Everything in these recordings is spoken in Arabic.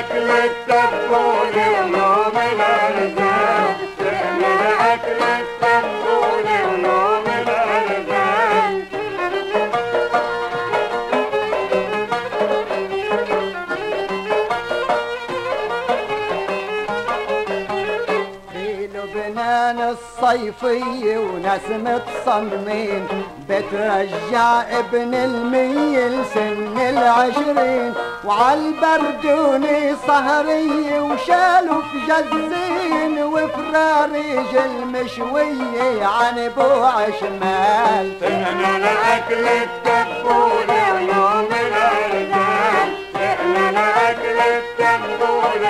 أكلت التبول يوم الأرزاق تعمل أكل التبول في لبنان الصيفية وناس متصممين بترجع ابن المية لسن العشرين. وعالبردوني سهرية وشالوا في جزين وفراريج المشوية عن بوع شمال سقنا لاكل التنبول ونوم الارزال سقنا لاكل التنبول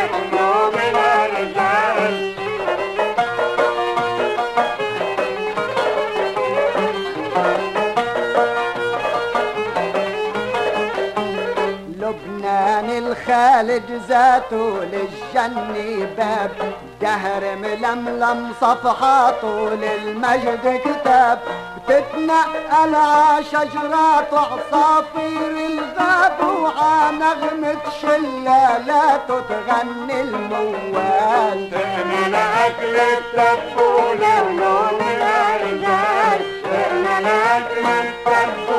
Thank you. الخالد ذاته للجنة باب. دهر ململم صفحاته للمجد كتاب. بتتنقل ع شجرات وعصافير الغاب وع نغمة شلالات تغني الموال. سقنا لاكل التنبول ونوم الارزال سقنا لاكل التنبول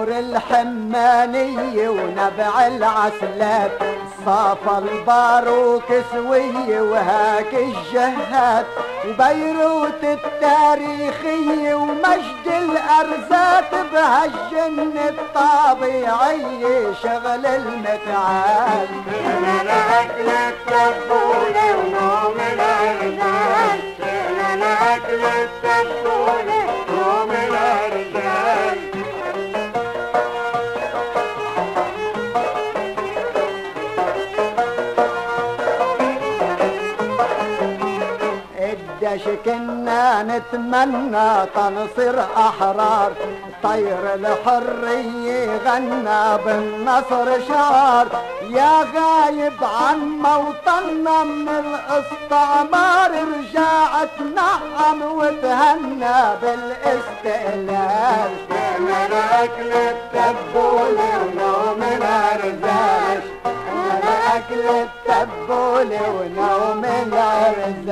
شغور الحمانية ونبع العسلات صافى الباروك سوية وهاك الجهات وبيروت التاريخية ومجد الأرزات بهالجن الطبيعية شغل المتعال سقنا لاكل قديش كنا نتمنى تنصير أحرار. طير الحرية غنى بالنصر شعار يا غايب عن موطننا من الاستعمار رجعت نعم وتهنى بالاستقلال سقنا لاكل التنبول ونوم الارزال أنا اكل التبول ونوم الارزاق